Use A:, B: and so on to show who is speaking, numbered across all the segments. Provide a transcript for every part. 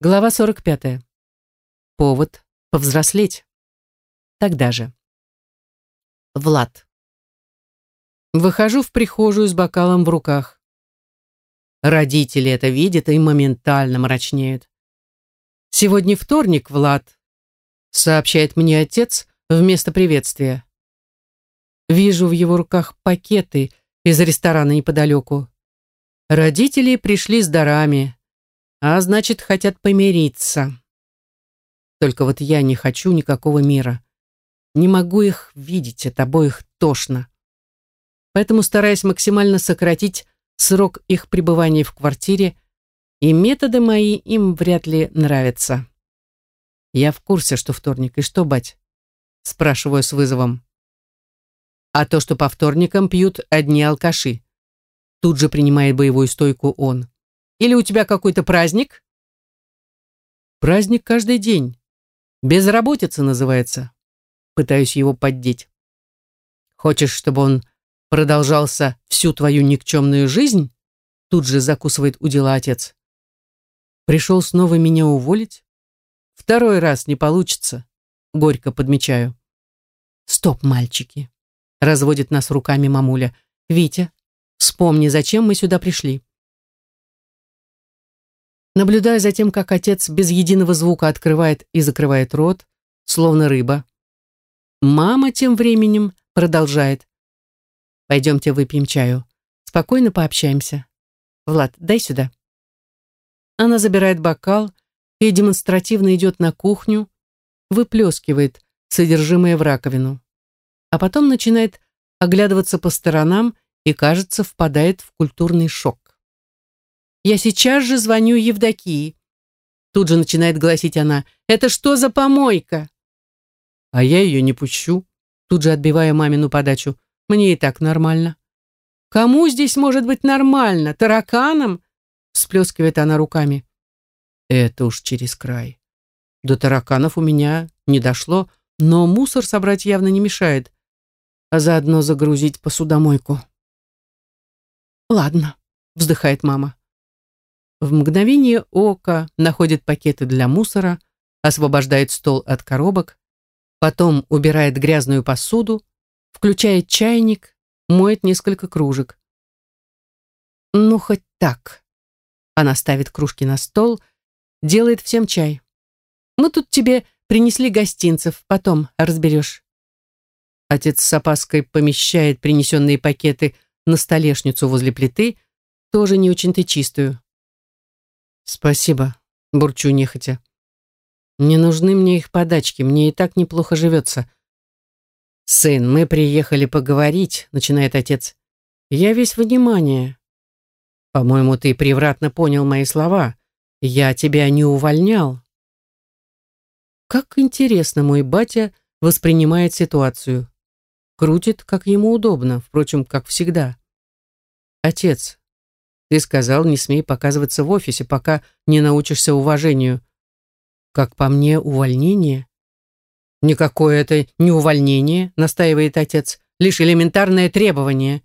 A: Глава 45. Повод повзрослеть. Тогда же. Влад. Выхожу в прихожую с бокалом в руках. Родители это видят и моментально мрачнеют. «Сегодня вторник, Влад», — сообщает мне отец вместо приветствия. Вижу в его руках пакеты из ресторана неподалеку. Родители пришли с дарами, а значит, хотят помириться. Только вот я не хочу никакого мира. Не могу их видеть, от обоих тошно. Поэтому стараюсь максимально сократить срок их пребывания в квартире, и методы мои им вряд ли нравятся. Я в курсе, что вторник. И что, бать? Спрашиваю с вызовом. А то, что по вторникам пьют одни алкаши. Тут же принимает боевую стойку он. Или у тебя какой-то праздник? Праздник каждый день. Безработица называется. Пытаюсь его поддеть. Хочешь, чтобы он продолжался всю твою никчемную жизнь? Тут же закусывает у дела отец. Пришел снова меня уволить? Второй раз не получится. Горько подмечаю. Стоп, мальчики. Разводит нас руками мамуля. Витя, вспомни, зачем мы сюда пришли. Наблюдая за тем, как отец без единого звука открывает и закрывает рот, словно рыба. Мама тем временем продолжает. Пойдемте выпьем чаю. Спокойно пообщаемся. Влад, дай сюда. Она забирает бокал и демонстративно идет на кухню, выплескивает содержимое в раковину. А потом начинает оглядываться по сторонам и, кажется, впадает в культурный шок. «Я сейчас же звоню Евдокии». Тут же начинает гласить она. «Это что за помойка?» «А я ее не пущу», тут же отбивая мамину подачу. Мне и так нормально. Кому здесь может быть нормально? Тараканам? Всплескивает она руками. Это уж через край. До тараканов у меня не дошло, но мусор собрать явно не мешает, а заодно загрузить посудомойку. Ладно, вздыхает мама. В мгновение ока находит пакеты для мусора, освобождает стол от коробок, потом убирает грязную посуду, включает чайник, моет несколько кружек. Ну, хоть так. Она ставит кружки на стол, делает всем чай. Мы тут тебе принесли гостинцев, потом разберешь. Отец с опаской помещает принесенные пакеты на столешницу возле плиты, тоже не очень-то чистую. Спасибо, бурчу нехотя. Не нужны мне их подачки, мне и так неплохо живется. «Сын, мы приехали поговорить», — начинает отец. «Я весь внимание». «По-моему, ты превратно понял мои слова. Я тебя не увольнял». Как интересно мой батя воспринимает ситуацию. Крутит, как ему удобно, впрочем, как всегда. «Отец, ты сказал, не смей показываться в офисе, пока не научишься уважению». «Как по мне, увольнение?» «Никакое это не увольнение», — настаивает отец, «лишь элементарное требование».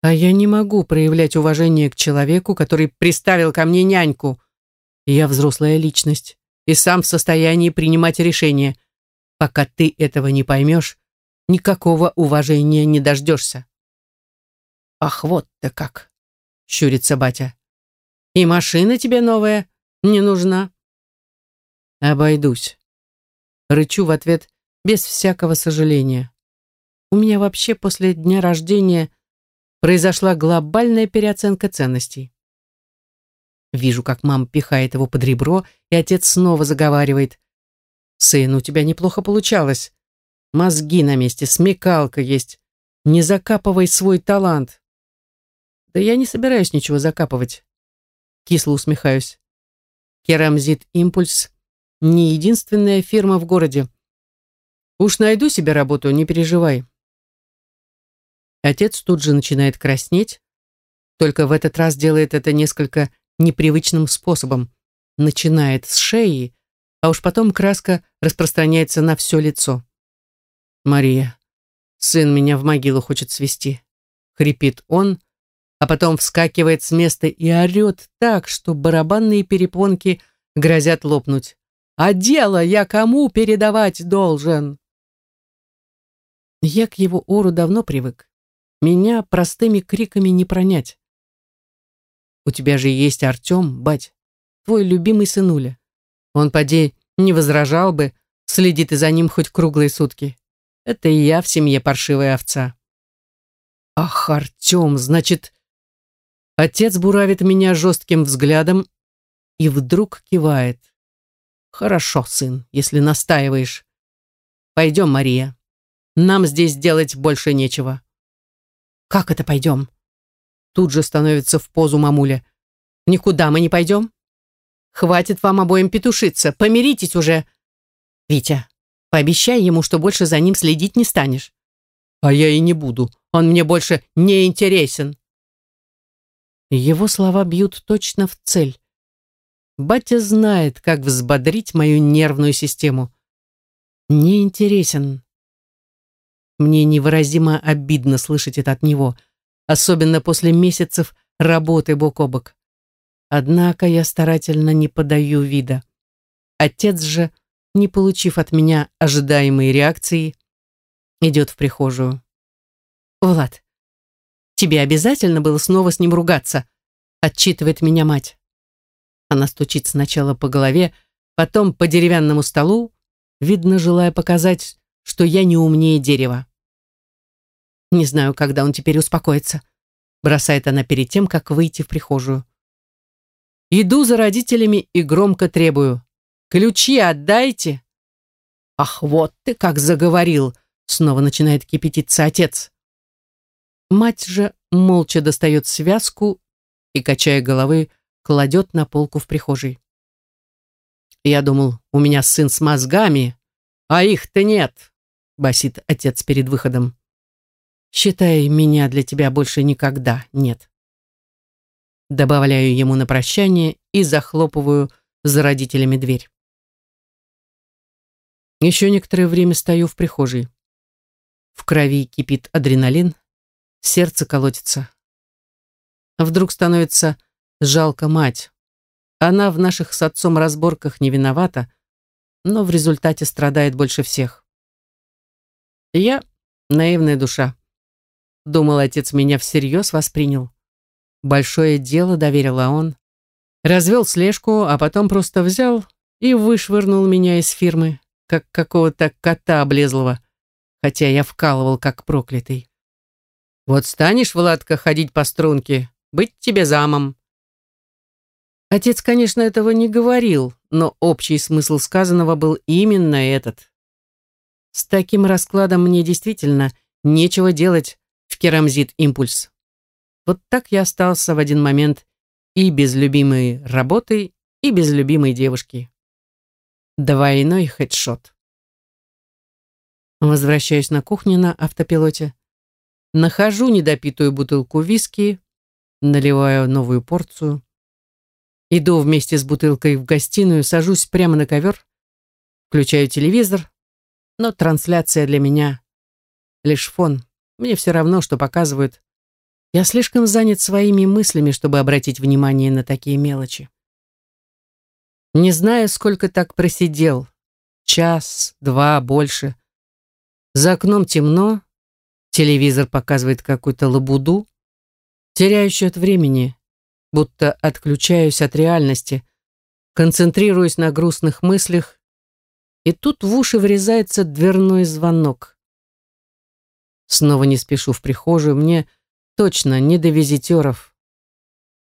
A: «А я не могу проявлять уважение к человеку, который приставил ко мне няньку. Я взрослая личность и сам в состоянии принимать решения. Пока ты этого не поймешь, никакого уважения не дождешься». «Ах, вот-то как!» — щурится батя. «И машина тебе новая не нужна?» «Обойдусь». Рычу в ответ без всякого сожаления. У меня вообще после дня рождения произошла глобальная переоценка ценностей. Вижу, как мама пихает его под ребро, и отец снова заговаривает. «Сын, у тебя неплохо получалось. Мозги на месте, смекалка есть. Не закапывай свой талант». «Да я не собираюсь ничего закапывать». Кисло усмехаюсь. Керамзит Импульс не единственная фирма в городе. Уж найду себе работу, не переживай. Отец тут же начинает краснеть, только в этот раз делает это несколько непривычным способом. Начинает с шеи, а уж потом краска распространяется на все лицо. «Мария, сын меня в могилу хочет свести», — хрипит он, а потом вскакивает с места и орет так, что барабанные перепонки грозят лопнуть. А дело я кому передавать должен? Я к его ору давно привык. Меня простыми криками не пронять. У тебя же есть Артем, бать, твой любимый сынуля. Он, поди, не возражал бы, следит и за ним хоть круглые сутки. Это и я в семье паршивая овца. Ах, Артем, значит... Отец буравит меня жестким взглядом и вдруг кивает. Хорошо, сын, если настаиваешь. Пойдем, Мария. Нам здесь делать больше нечего. Как это пойдем? Тут же становится в позу мамуля. Никуда мы не пойдем. Хватит вам обоим петушиться. Помиритесь уже. Витя, пообещай ему, что больше за ним следить не станешь. А я и не буду. Он мне больше не интересен. Его слова бьют точно в цель. Батя знает, как взбодрить мою нервную систему. Не интересен. Мне невыразимо обидно слышать это от него, особенно после месяцев работы бок о бок. Однако я старательно не подаю вида. Отец же, не получив от меня ожидаемой реакции, идет в прихожую. «Влад, тебе обязательно было снова с ним ругаться?» отчитывает меня мать. Она стучит сначала по голове, потом по деревянному столу, видно, желая показать, что я не умнее дерева. Не знаю, когда он теперь успокоится. Бросает она перед тем, как выйти в прихожую. Иду за родителями и громко требую. «Ключи отдайте!» «Ах, вот ты как заговорил!» Снова начинает кипятиться отец. Мать же молча достает связку и, качая головы, кладет на полку в прихожей. Я думал, у меня сын с мозгами, а их-то нет, басит отец перед выходом. Считай, меня для тебя больше никогда нет. Добавляю ему на прощание и захлопываю за родителями дверь. Еще некоторое время стою в прихожей. В крови кипит адреналин, сердце колотится. Вдруг становится жалко мать. Она в наших с отцом разборках не виновата, но в результате страдает больше всех. Я наивная душа. Думал, отец меня всерьез воспринял. Большое дело доверила он. Развел слежку, а потом просто взял и вышвырнул меня из фирмы, как какого-то кота облезлого, хотя я вкалывал как проклятый. Вот станешь, Владка, ходить по струнке, быть тебе замом. Отец, конечно, этого не говорил, но общий смысл сказанного был именно этот. С таким раскладом мне действительно нечего делать в керамзит импульс. Вот так я остался в один момент и без любимой работы, и без любимой девушки. Двойной хедшот. Возвращаюсь на кухню на автопилоте. Нахожу недопитую бутылку виски, наливаю новую порцию. Иду вместе с бутылкой в гостиную, сажусь прямо на ковер, включаю телевизор, но трансляция для меня лишь фон. Мне все равно, что показывают. Я слишком занят своими мыслями, чтобы обратить внимание на такие мелочи. Не знаю, сколько так просидел. Час, два, больше. За окном темно, телевизор показывает какую-то лабуду, теряющую от времени, будто отключаюсь от реальности, концентрируюсь на грустных мыслях, и тут в уши врезается дверной звонок. Снова не спешу в прихожую, мне точно не до визитеров.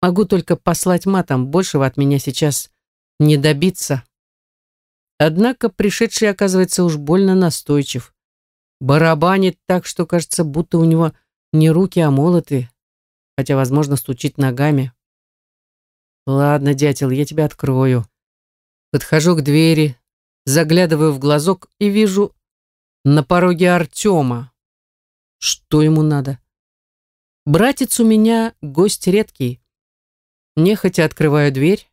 A: Могу только послать матом, большего от меня сейчас не добиться. Однако пришедший оказывается уж больно настойчив. Барабанит так, что кажется, будто у него не руки, а молоты, хотя, возможно, стучит ногами. Ладно, дятел, я тебя открою. Подхожу к двери, заглядываю в глазок и вижу на пороге Артема. Что ему надо? Братец у меня гость редкий. Нехотя открываю дверь,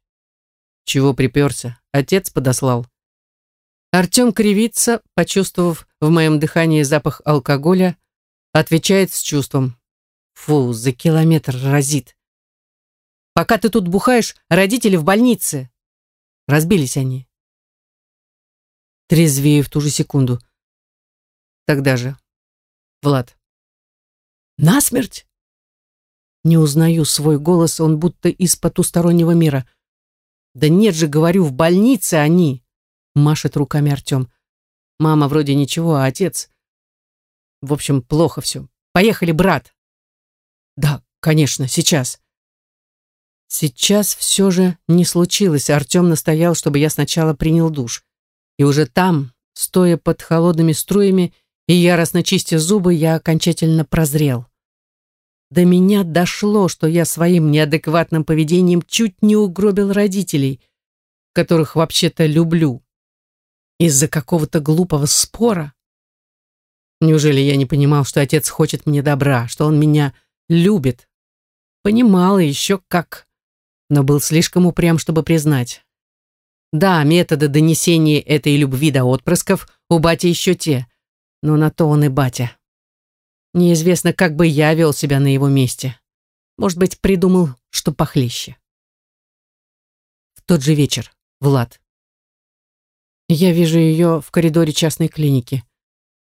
A: чего приперся? Отец подослал. Артем кривится, почувствовав в моем дыхании запах алкоголя, отвечает с чувством. Фу, за километр разит. Пока ты тут бухаешь, родители в больнице. Разбились они. Трезвее в ту же секунду. Тогда же. Влад. Насмерть? Не узнаю свой голос, он будто из потустороннего мира. Да нет же, говорю, в больнице они. Машет руками Артем. Мама вроде ничего, а отец... В общем, плохо все. Поехали, брат. Да, конечно, сейчас. Сейчас все же не случилось. Артем настоял, чтобы я сначала принял душ. И уже там, стоя под холодными струями и яростно чистя зубы, я окончательно прозрел. До меня дошло, что я своим неадекватным поведением чуть не угробил родителей, которых вообще-то люблю. Из-за какого-то глупого спора. Неужели я не понимал, что отец хочет мне добра, что он меня любит? Понимал еще как, но был слишком упрям, чтобы признать. Да, методы донесения этой любви до отпрысков у бати еще те, но на то он и батя. Неизвестно, как бы я вел себя на его месте. Может быть, придумал, что похлеще. В тот же вечер. Влад. Я вижу ее в коридоре частной клиники.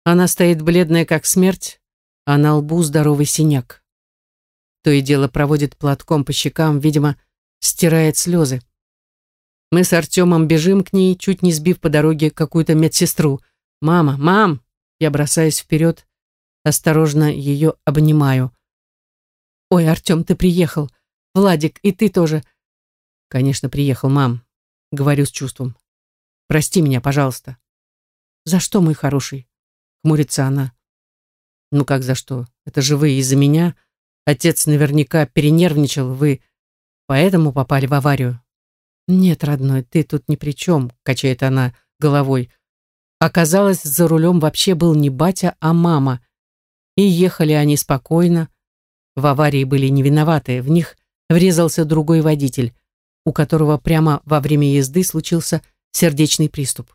A: Она стоит бледная, как смерть, а на лбу здоровый синяк. То и дело проводит платком по щекам, видимо, стирает слезы. Мы с Артемом бежим к ней, чуть не сбив по дороге какую-то медсестру. «Мама! Мам!» Я бросаюсь вперед, осторожно ее обнимаю. «Ой, Артем, ты приехал! Владик, и ты тоже!» «Конечно, приехал, мам», — говорю с чувством. «Прости меня, пожалуйста». «За что, мой хороший?» — хмурится она. «Ну как за что? Это же вы из-за меня. Отец наверняка перенервничал, вы поэтому попали в аварию». «Нет, родной, ты тут ни при чем», — качает она головой. Оказалось, за рулем вообще был не батя, а мама. И ехали они спокойно. В аварии были не виноваты, в них врезался другой водитель, у которого прямо во время езды случился сердечный приступ.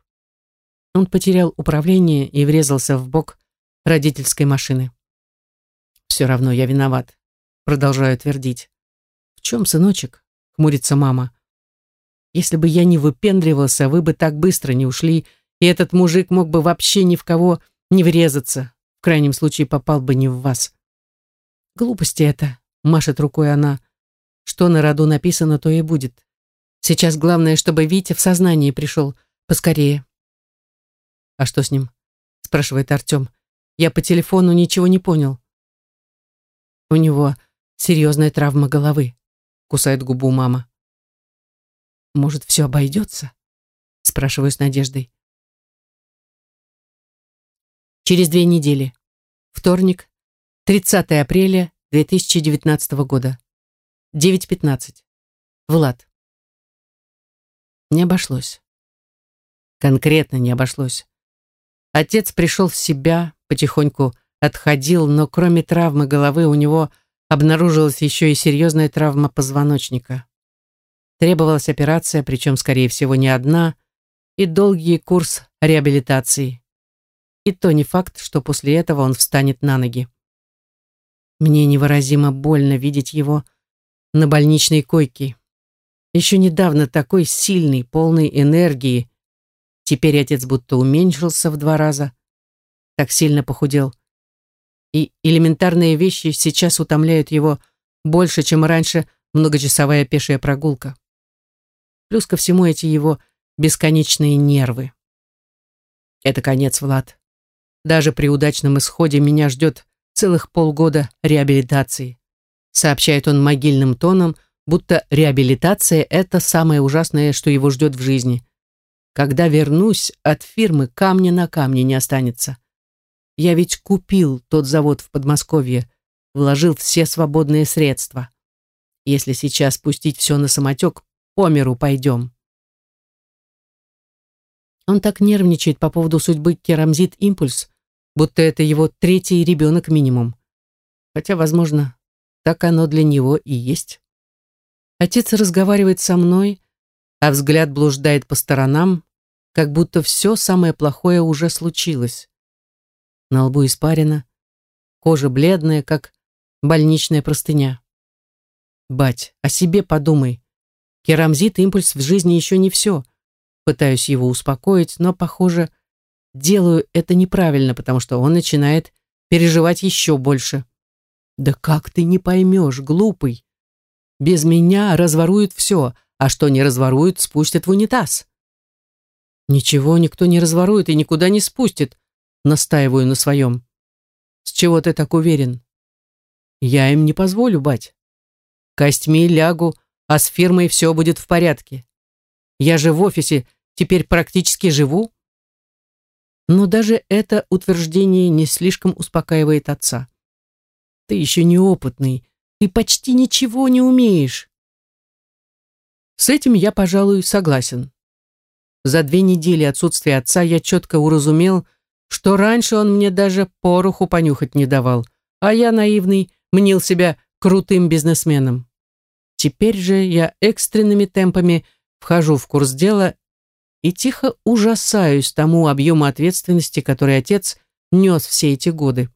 A: Он потерял управление и врезался в бок родительской машины. «Все равно я виноват», — продолжаю твердить. «В чем, сыночек?» — хмурится мама. Если бы я не выпендривался, вы бы так быстро не ушли, и этот мужик мог бы вообще ни в кого не врезаться. В крайнем случае попал бы не в вас. Глупости это, машет рукой она. Что на роду написано, то и будет. Сейчас главное, чтобы Витя в сознание пришел поскорее. А что с ним? Спрашивает Артем. Я по телефону ничего не понял. У него серьезная травма головы, кусает губу мама. Может, все обойдется? Спрашиваю с надеждой. Через две недели. Вторник, 30 апреля 2019 года. 9.15. Влад. Не обошлось. Конкретно не обошлось. Отец пришел в себя, потихоньку отходил, но кроме травмы головы у него обнаружилась еще и серьезная травма позвоночника. Требовалась операция, причем, скорее всего, не одна, и долгий курс реабилитации. И то не факт, что после этого он встанет на ноги. Мне невыразимо больно видеть его на больничной койке. Еще недавно такой сильный, полный энергии. Теперь отец будто уменьшился в два раза. Так сильно похудел. И элементарные вещи сейчас утомляют его больше, чем раньше многочасовая пешая прогулка. Плюс ко всему эти его бесконечные нервы. Это конец, Влад. Даже при удачном исходе меня ждет целых полгода реабилитации. Сообщает он могильным тоном, будто реабилитация – это самое ужасное, что его ждет в жизни. Когда вернусь, от фирмы камня на камне не останется. Я ведь купил тот завод в Подмосковье, вложил все свободные средства. Если сейчас пустить все на самотек, по миру пойдем. Он так нервничает по поводу судьбы Керамзит Импульс, будто это его третий ребенок минимум. Хотя, возможно, так оно для него и есть. Отец разговаривает со мной, а взгляд блуждает по сторонам, как будто все самое плохое уже случилось. На лбу испарина, кожа бледная, как больничная простыня. «Бать, о себе подумай. Керамзит импульс в жизни еще не все. пытаюсь его успокоить, но, похоже, делаю это неправильно, потому что он начинает переживать еще больше. Да как ты не поймешь, глупый? Без меня разворуют все, а что не разворуют, спустят в унитаз. Ничего никто не разворует и никуда не спустит, настаиваю на своем. С чего ты так уверен? Я им не позволю, бать. Костьми лягу, а с фирмой все будет в порядке. Я же в офисе теперь практически живу. Но даже это утверждение не слишком успокаивает отца. Ты еще неопытный, ты почти ничего не умеешь. С этим я, пожалуй, согласен. За две недели отсутствия отца я четко уразумел, что раньше он мне даже пороху понюхать не давал, а я, наивный, мнил себя крутым бизнесменом. Теперь же я экстренными темпами вхожу в курс дела и тихо ужасаюсь тому объему ответственности, который отец нес все эти годы.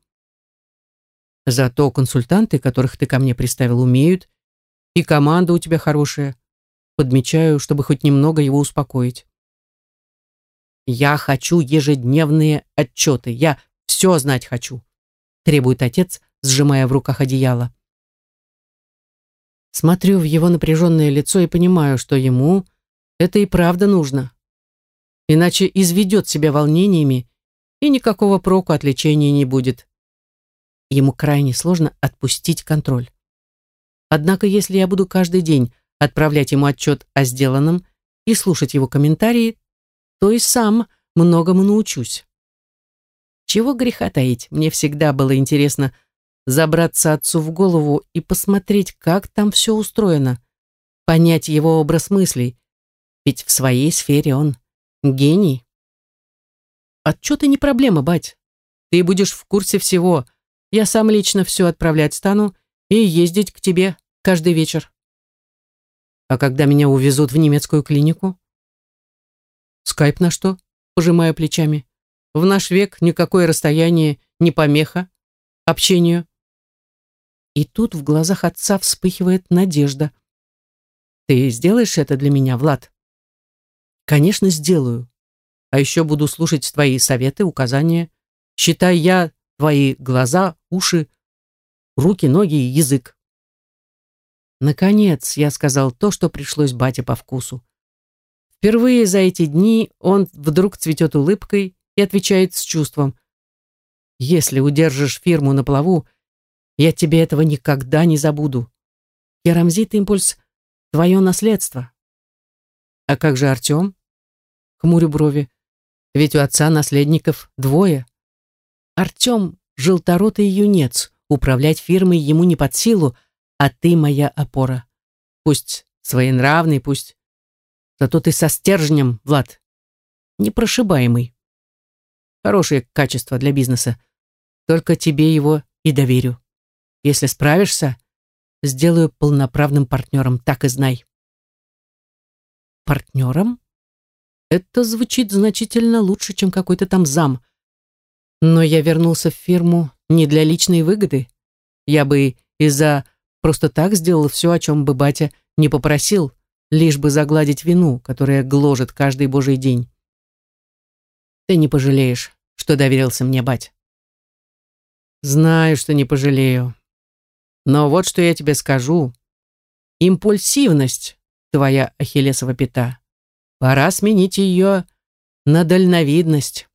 A: Зато консультанты, которых ты ко мне приставил, умеют, и команда у тебя хорошая. Подмечаю, чтобы хоть немного его успокоить. Я хочу ежедневные отчеты. Я все знать хочу, требует отец, сжимая в руках одеяло. Смотрю в его напряженное лицо и понимаю, что ему это и правда нужно. Иначе изведет себя волнениями, и никакого проку от лечения не будет. Ему крайне сложно отпустить контроль. Однако, если я буду каждый день отправлять ему отчет о сделанном и слушать его комментарии, то и сам многому научусь. Чего греха таить, мне всегда было интересно забраться отцу в голову и посмотреть, как там все устроено, понять его образ мыслей, ведь в своей сфере он гений. Отчеты не проблема, бать. Ты будешь в курсе всего. Я сам лично все отправлять стану и ездить к тебе каждый вечер. А когда меня увезут в немецкую клинику? Скайп на что? Пожимая плечами. В наш век никакое расстояние не помеха общению. И тут в глазах отца вспыхивает надежда. Ты сделаешь это для меня, Влад? Конечно, сделаю. А еще буду слушать твои советы, указания. Считай я твои глаза, уши, руки, ноги и язык. Наконец, я сказал то, что пришлось бате по вкусу. Впервые за эти дни он вдруг цветет улыбкой и отвечает с чувством. «Если удержишь фирму на плаву, я тебе этого никогда не забуду. Керамзит импульс — твое наследство». «А как же Артем?» Хмурю брови. «Ведь у отца наследников двое». «Артем — желторотый юнец, управлять фирмой ему не под силу, а ты моя опора. Пусть своенравный, пусть Зато ты со стержнем, Влад. Непрошибаемый. Хорошее качество для бизнеса. Только тебе его и доверю. Если справишься, сделаю полноправным партнером, так и знай. Партнером? Это звучит значительно лучше, чем какой-то там зам. Но я вернулся в фирму не для личной выгоды. Я бы из-за просто так сделал все, о чем бы батя не попросил лишь бы загладить вину, которая гложет каждый божий день. Ты не пожалеешь, что доверился мне, бать. Знаю, что не пожалею. Но вот что я тебе скажу. Импульсивность — твоя ахиллесова пята. Пора сменить ее на дальновидность.